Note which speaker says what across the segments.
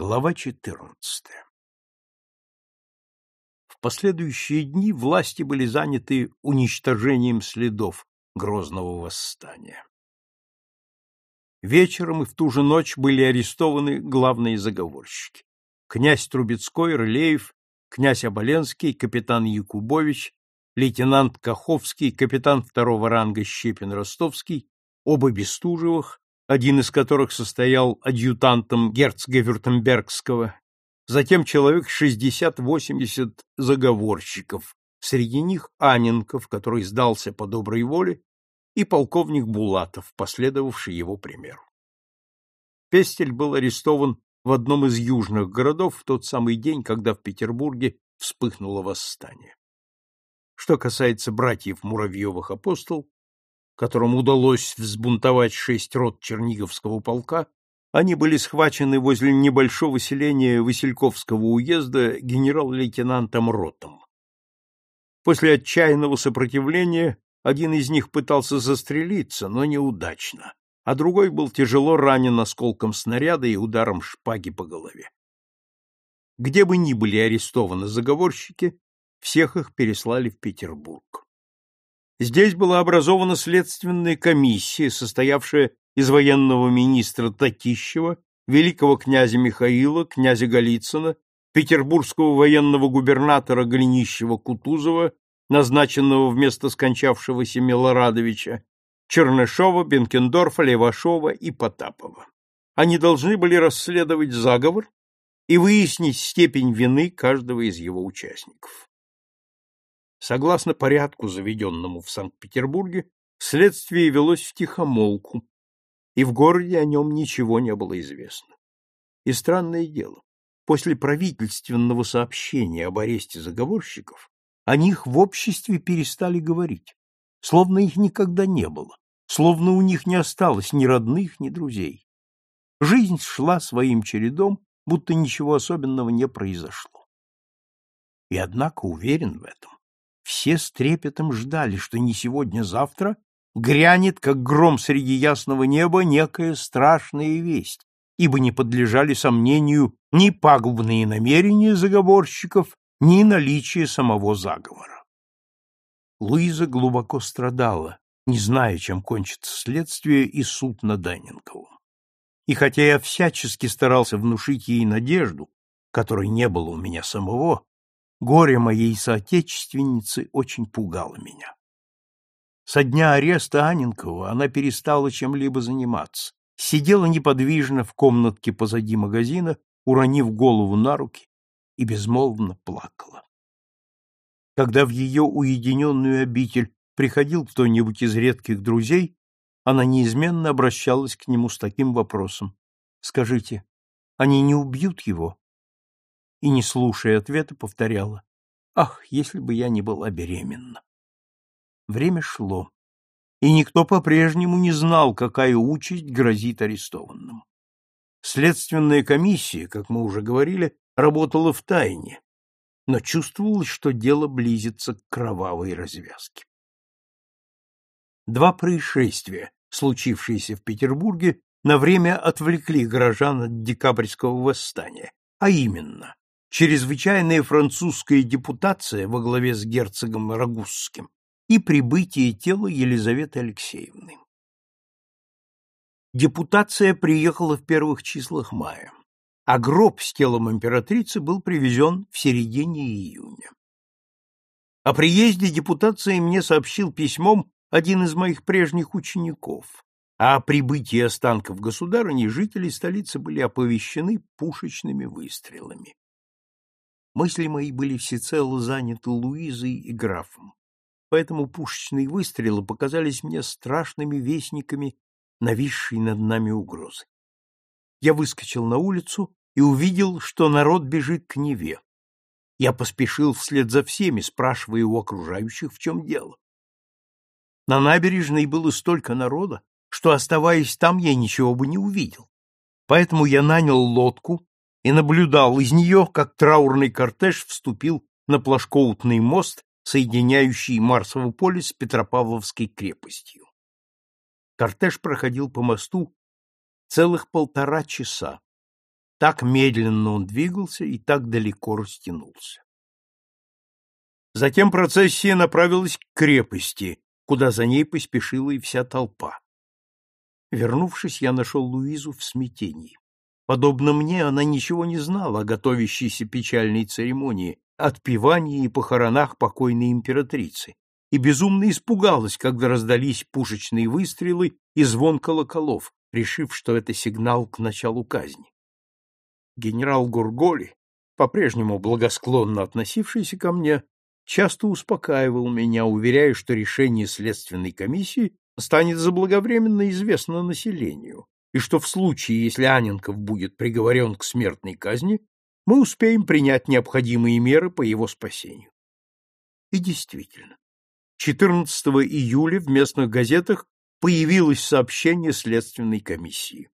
Speaker 1: Глава 14. В последующие дни власти были заняты уничтожением следов грозного восстания. Вечером и в ту же ночь были арестованы главные заговорщики. Князь Трубецкой, Рылеев, князь Оболенский, капитан Якубович, лейтенант Каховский, капитан второго ранга Щепин Ростовский, оба Бестужевых, один из которых состоял адъютантом герцога Вюртембергского, затем человек 60-80 заговорщиков, среди них Аненков, который сдался по доброй воле, и полковник Булатов, последовавший его примеру. Пестель был арестован в одном из южных городов в тот самый день, когда в Петербурге вспыхнуло восстание. Что касается братьев Муравьевых которым удалось взбунтовать шесть рот Черниговского полка, они были схвачены возле небольшого селения Васильковского уезда генерал-лейтенантом Ротом. После отчаянного сопротивления один из них пытался застрелиться, но неудачно, а другой был тяжело ранен осколком снаряда и ударом шпаги по голове. Где бы ни были арестованы заговорщики, всех их переслали в Петербург. Здесь была образована следственная комиссия, состоявшая из военного министра Татищева, великого князя Михаила, князя Голицына, петербургского военного губернатора Глинищева-Кутузова, назначенного вместо скончавшегося Милорадовича, Чернышова, Бенкендорфа, Левашова и Потапова. Они должны были расследовать заговор и выяснить степень вины каждого из его участников. Согласно порядку, заведенному в Санкт-Петербурге, следствие велось в тихомолку, и в городе о нем ничего не было известно. И странное дело, после правительственного сообщения об аресте заговорщиков о них в обществе перестали говорить, словно их никогда не было, словно у них не осталось ни родных, ни друзей. Жизнь шла своим чередом, будто ничего особенного не произошло. И однако уверен в этом, все с трепетом ждали, что не сегодня-завтра грянет, как гром среди ясного неба, некая страшная весть, ибо не подлежали сомнению ни пагубные намерения заговорщиков, ни наличие самого заговора. Луиза глубоко страдала, не зная, чем кончится следствие и суд над Анненковым. И хотя я всячески старался внушить ей надежду, которой не было у меня самого, Горе моей соотечественницы очень пугало меня. Со дня ареста Аненкова она перестала чем-либо заниматься, сидела неподвижно в комнатке позади магазина, уронив голову на руки и безмолвно плакала. Когда в ее уединенную обитель приходил кто-нибудь из редких друзей, она неизменно обращалась к нему с таким вопросом. «Скажите, они не убьют его?» И, не слушая ответа, повторяла «Ах, если бы я не была беременна!» Время шло, и никто по-прежнему не знал, какая участь грозит арестованным. Следственная комиссия, как мы уже говорили, работала в тайне, но чувствовалось, что дело близится к кровавой развязке. Два происшествия, случившиеся в Петербурге, на время отвлекли горожан от декабрьского восстания, а именно чрезвычайная французская депутация во главе с герцогом Рагусским и прибытие тела Елизаветы Алексеевны. Депутация приехала в первых числах мая, а гроб с телом императрицы был привезен в середине июня. О приезде депутации мне сообщил письмом один из моих прежних учеников, а о прибытии останков государыни жители столицы были оповещены пушечными выстрелами. Мысли мои были всецело заняты Луизой и графом, поэтому пушечные выстрелы показались мне страшными вестниками нависшей над нами угрозы. Я выскочил на улицу и увидел, что народ бежит к Неве. Я поспешил вслед за всеми, спрашивая у окружающих, в чем дело. На набережной было столько народа, что, оставаясь там, я ничего бы не увидел. Поэтому я нанял лодку и наблюдал из нее, как траурный кортеж вступил на Плашкоутный мост, соединяющий Марсово поле с Петропавловской крепостью. Кортеж проходил по мосту целых полтора часа, Так медленно он двигался и так далеко растянулся. Затем процессия направилась к крепости, куда за ней поспешила и вся толпа. Вернувшись, я нашел Луизу в смятении. Подобно мне, она ничего не знала о готовящейся печальной церемонии, отпевании и похоронах покойной императрицы, и безумно испугалась, когда раздались пушечные выстрелы и звон колоколов, решив, что это сигнал к началу казни. Генерал Гурголи, по-прежнему благосклонно относившийся ко мне, часто успокаивал меня, уверяя, что решение следственной комиссии станет заблаговременно известно населению, и что в случае, если Аненков будет приговорен к смертной казни, мы успеем принять необходимые меры по его спасению. И действительно, 14 июля в местных газетах появилось сообщение следственной комиссии.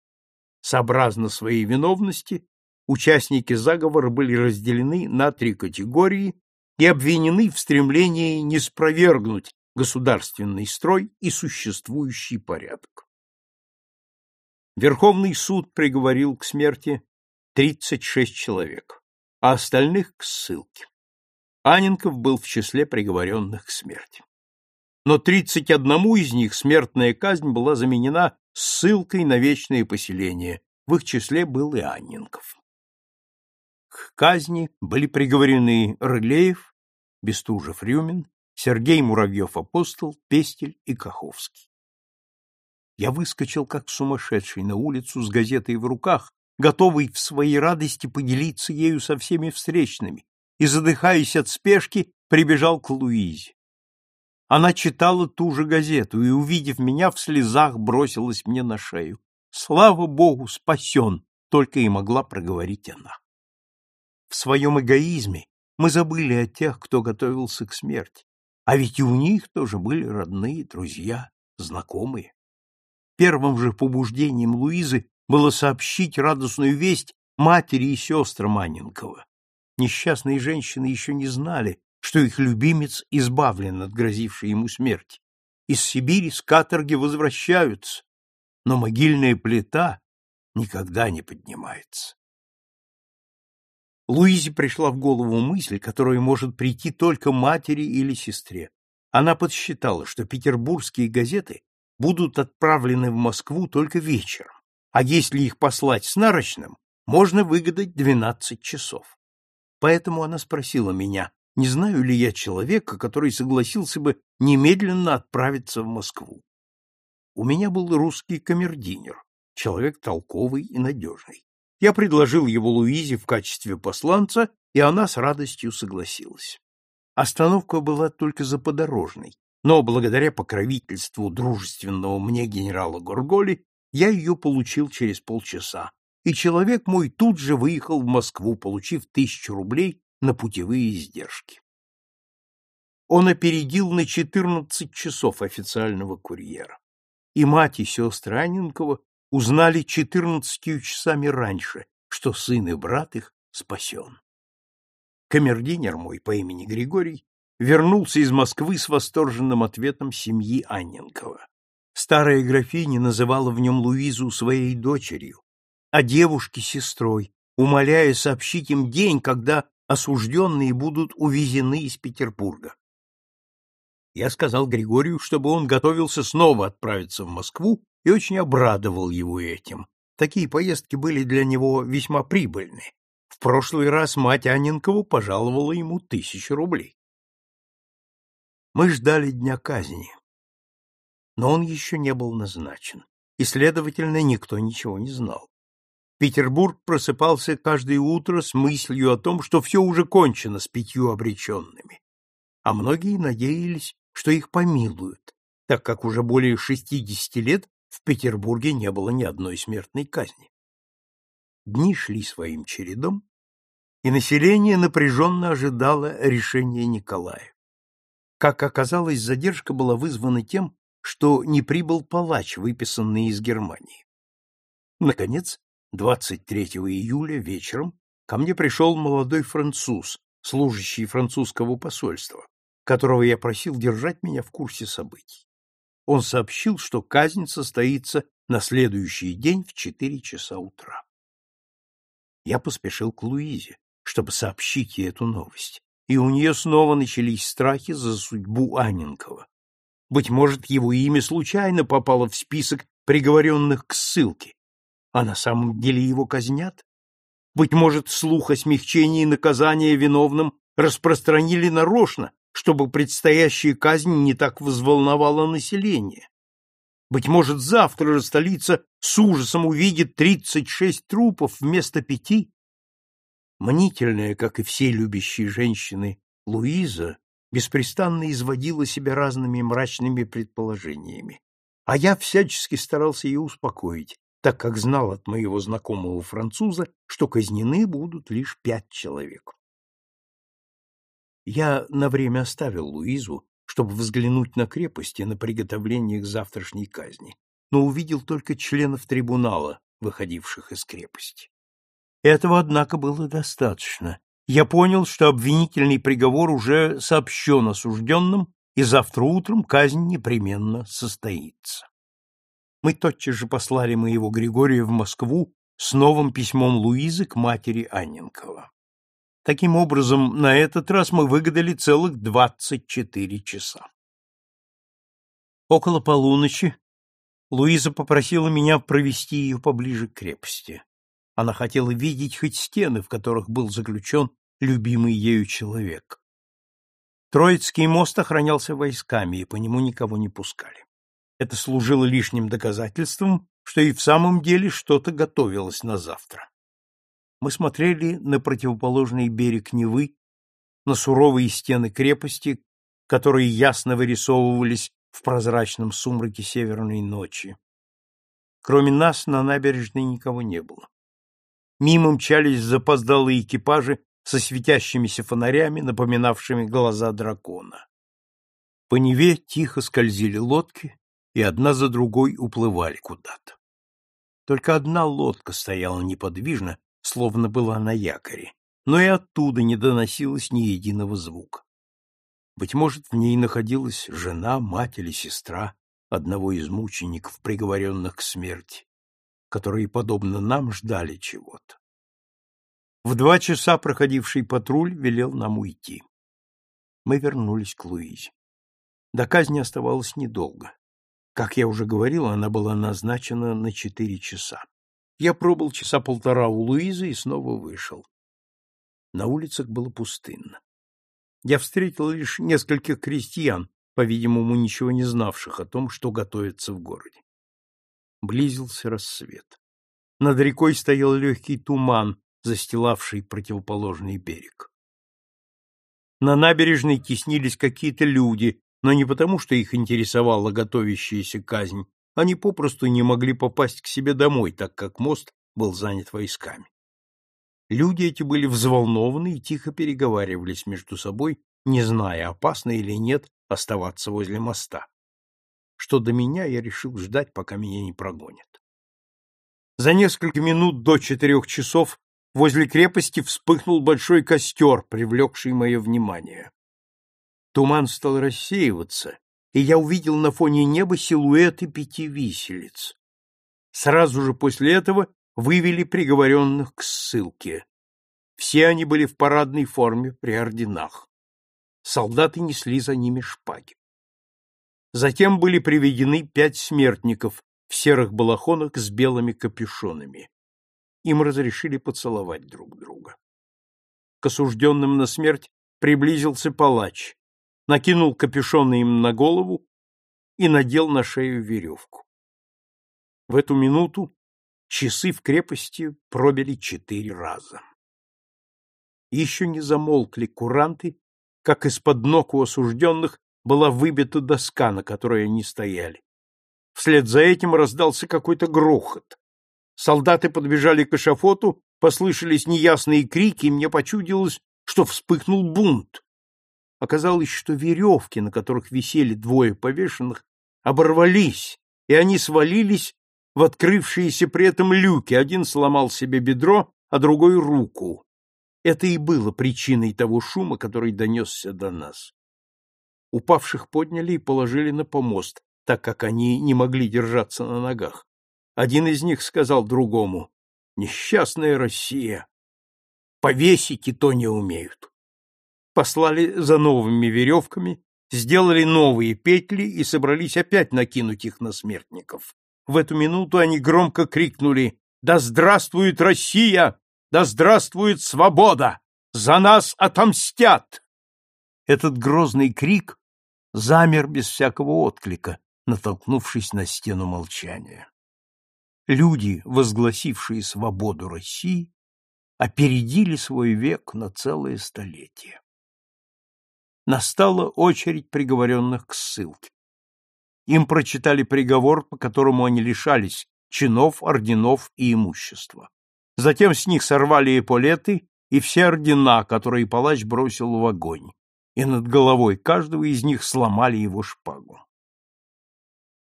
Speaker 1: Сообразно своей виновности, участники заговора были разделены на три категории и обвинены в стремлении не спровергнуть государственный строй и существующий порядок. Верховный суд приговорил к смерти 36 человек, а остальных к ссылке. Аненков был в числе приговоренных к смерти. Но 31 из них смертная казнь была заменена ссылкой на вечное поселение, в их числе был и Анненков. К казни были приговорены Рылеев, Бестужев-Рюмин, Сергей Муравьев-Апостол, Пестель и Каховский. Я выскочил как сумасшедший на улицу с газетой в руках, готовый в своей радости поделиться ею со всеми встречными, и, задыхаясь от спешки, прибежал к Луизе. Она читала ту же газету и, увидев меня, в слезах бросилась мне на шею. «Слава Богу, спасен!» — только и могла проговорить она. В своем эгоизме мы забыли о тех, кто готовился к смерти, а ведь и у них тоже были родные, друзья, знакомые. Первым же побуждением Луизы было сообщить радостную весть матери и сестрам Анненкова. Несчастные женщины еще не знали, что их любимец избавлен от грозившей ему смерти. Из Сибири с каторги возвращаются, но могильная плита никогда не поднимается. Луизе пришла в голову мысль, которая может прийти только матери или сестре. Она подсчитала, что петербургские газеты будут отправлены в Москву только вечером, а если их послать с нарочным, можно выгадать 12 часов. Поэтому она спросила меня, не знаю ли я человека, который согласился бы немедленно отправиться в Москву. У меня был русский камердинер, человек толковый и надежный. Я предложил его Луизе в качестве посланца, и она с радостью согласилась. Остановка была только за подорожной, но благодаря покровительству дружественного мне генерала Горголи я ее получил через полчаса, и человек мой тут же выехал в Москву, получив тысячу рублей на путевые издержки. Он опередил на 14 часов официального курьера, и мать и сестры Анненкова узнали 14 часами раньше, что сын и брат их спасен. Камердинер мой по имени Григорий вернулся из Москвы с восторженным ответом семьи Анненкова. Старая графиня называла в нем Луизу своей дочерью, а девушки — сестрой, умоляя сообщить им день, когда осужденные будут увезены из Петербурга. Я сказал Григорию, чтобы он готовился снова отправиться в Москву и очень обрадовал его этим. Такие поездки были для него весьма прибыльны. В прошлый раз мать Анненкову пожаловала ему тысячу рублей. Мы ждали дня казни, но он еще не был назначен, и, следовательно, никто ничего не знал. Петербург просыпался каждое утро с мыслью о том, что все уже кончено с пятью обреченными, а многие надеялись, что их помилуют, так как уже более шестидесяти лет в Петербурге не было ни одной смертной казни. Дни шли своим чередом, и население напряженно ожидало решения Николая. Как оказалось, задержка была вызвана тем, что не прибыл палач, выписанный из Германии. Наконец, 23 июля вечером ко мне пришел молодой француз, служащий французского посольства, которого я просил держать меня в курсе событий. Он сообщил, что казнь состоится на следующий день в четыре часа утра. Я поспешил к Луизе, чтобы сообщить ей эту новость, и у нее снова начались страхи за судьбу Анненкова. Быть может, его имя случайно попало в список приговоренных к ссылке, а на самом деле его казнят? Быть может, слух о смягчении наказания виновным распространили нарочно, чтобы предстоящая казнь не так взволновала население. Быть может, завтра же столица с ужасом увидит тридцать шесть трупов вместо пяти? Мнительная, как и все любящие женщины, Луиза беспрестанно изводила себя разными мрачными предположениями, а я всячески старался ее успокоить, так как знал от моего знакомого француза, что казнены будут лишь пять человек. Я на время оставил Луизу, чтобы взглянуть на крепости на приготовление к завтрашней казни, но увидел только членов трибунала, выходивших из крепости. Этого, однако, было достаточно. Я понял, что обвинительный приговор уже сообщен осужденным, и завтра утром казнь непременно состоится. Мы тотчас же послали моего Григория в Москву с новым письмом Луизы к матери Анненкова. Таким образом, на этот раз мы выгадали целых двадцать четыре часа. Около полуночи Луиза попросила меня провести ее поближе к крепости. Она хотела видеть хоть стены, в которых был заключен любимый ею человек. Троицкий мост охранялся войсками, и по нему никого не пускали. Это служило лишним доказательством, что и в самом деле что-то готовилось на завтра мы смотрели на противоположный берег Невы, на суровые стены крепости, которые ясно вырисовывались в прозрачном сумраке северной ночи. Кроме нас на набережной никого не было. Мимо мчались запоздалые экипажи со светящимися фонарями, напоминавшими глаза дракона. По Неве тихо скользили лодки, и одна за другой уплывали куда-то. Только одна лодка стояла неподвижно, словно была на якоре, но и оттуда не доносилось ни единого звука. Быть может, в ней находилась жена, мать или сестра одного из мучеников, приговоренных к смерти, которые, подобно нам, ждали чего-то. В два часа проходивший патруль велел нам уйти. Мы вернулись к Луизе. До казни оставалось недолго. Как я уже говорил, она была назначена на четыре часа. Я пробыл часа полтора у Луизы и снова вышел. На улицах было пустынно. Я встретил лишь нескольких крестьян, по-видимому, ничего не знавших о том, что готовится в городе. Близился рассвет. Над рекой стоял легкий туман, застилавший противоположный берег. На набережной теснились какие-то люди, но не потому, что их интересовала готовящаяся казнь, они попросту не могли попасть к себе домой, так как мост был занят войсками. Люди эти были взволнованы и тихо переговаривались между собой, не зная, опасно или нет оставаться возле моста. Что до меня, я решил ждать, пока меня не прогонят. За несколько минут до четырех часов возле крепости вспыхнул большой костер, привлекший мое внимание. Туман стал рассеиваться, и я увидел на фоне неба силуэты пяти виселиц. Сразу же после этого вывели приговоренных к ссылке. Все они были в парадной форме при орденах. Солдаты несли за ними шпаги. Затем были приведены пять смертников в серых балахонах с белыми капюшонами. Им разрешили поцеловать друг друга. К осужденным на смерть приблизился палач, накинул капюшон им на голову и надел на шею веревку. В эту минуту часы в крепости пробили четыре раза. Еще не замолкли куранты, как из-под ног у осужденных была выбита доска, на которой они стояли. Вслед за этим раздался какой-то грохот. Солдаты подбежали к эшафоту, послышались неясные крики, и мне почудилось, что вспыхнул бунт. Оказалось, что веревки, на которых висели двое повешенных, оборвались, и они свалились в открывшиеся при этом люки. Один сломал себе бедро, а другой — руку. Это и было причиной того шума, который донесся до нас. Упавших подняли и положили на помост, так как они не могли держаться на ногах. Один из них сказал другому, «Несчастная Россия! повесить и то не умеют. Послали за новыми веревками, сделали новые петли и собрались опять накинуть их на смертников. В эту минуту они громко крикнули «Да здравствует Россия! Да здравствует свобода! За нас отомстят!» Этот грозный крик замер без всякого отклика, натолкнувшись на стену молчания. Люди, возгласившие свободу России, опередили свой век на целое столетие. Настала очередь приговоренных к ссылке. Им прочитали приговор, по которому они лишались чинов, орденов и имущества. Затем с них сорвали эполеты и все ордена, которые палач бросил в огонь, и над головой каждого из них сломали его шпагу.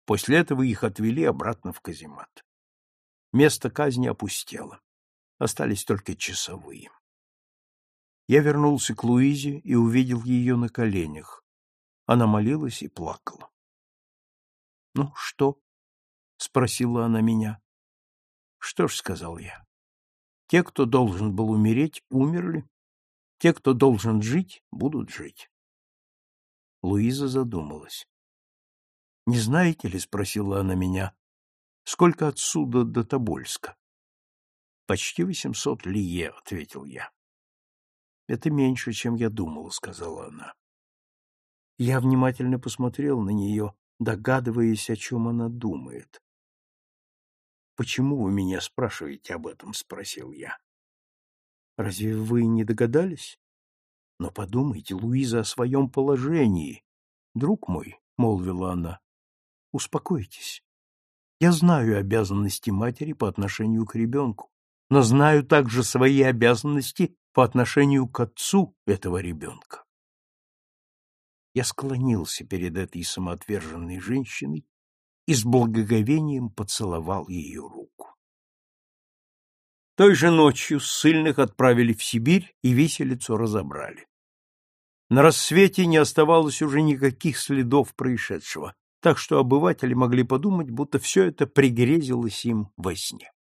Speaker 1: После этого их отвели обратно в каземат. Место казни опустело. Остались только часовые. Я вернулся к Луизе и увидел ее на коленях. Она молилась и плакала. — Ну, что? — спросила она меня. — Что ж, — сказал я, — те, кто должен был умереть, умерли. Те, кто должен жить, будут жить. Луиза задумалась. Не знаете ли, спросила она меня, сколько отсюда до Тобольска? Почти восемьсот лие, ответил я. Это меньше, чем я думала, сказала она. Я внимательно посмотрел на нее, догадываясь, о чем она думает. Почему вы меня спрашиваете об этом, спросил я. Разве вы не догадались? Но подумайте, Луиза, о своем положении. Друг мой, молвила она, Успокойтесь. Я знаю обязанности матери по отношению к ребенку, но знаю также свои обязанности по отношению к отцу этого ребенка. Я склонился перед этой самоотверженной женщиной и с благоговением поцеловал ее руку. Той же ночью ссыльных отправили в Сибирь и виселицу разобрали. На рассвете не оставалось уже никаких следов происшедшего, так что обыватели могли подумать, будто все это пригрезилось им во сне.